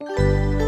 Música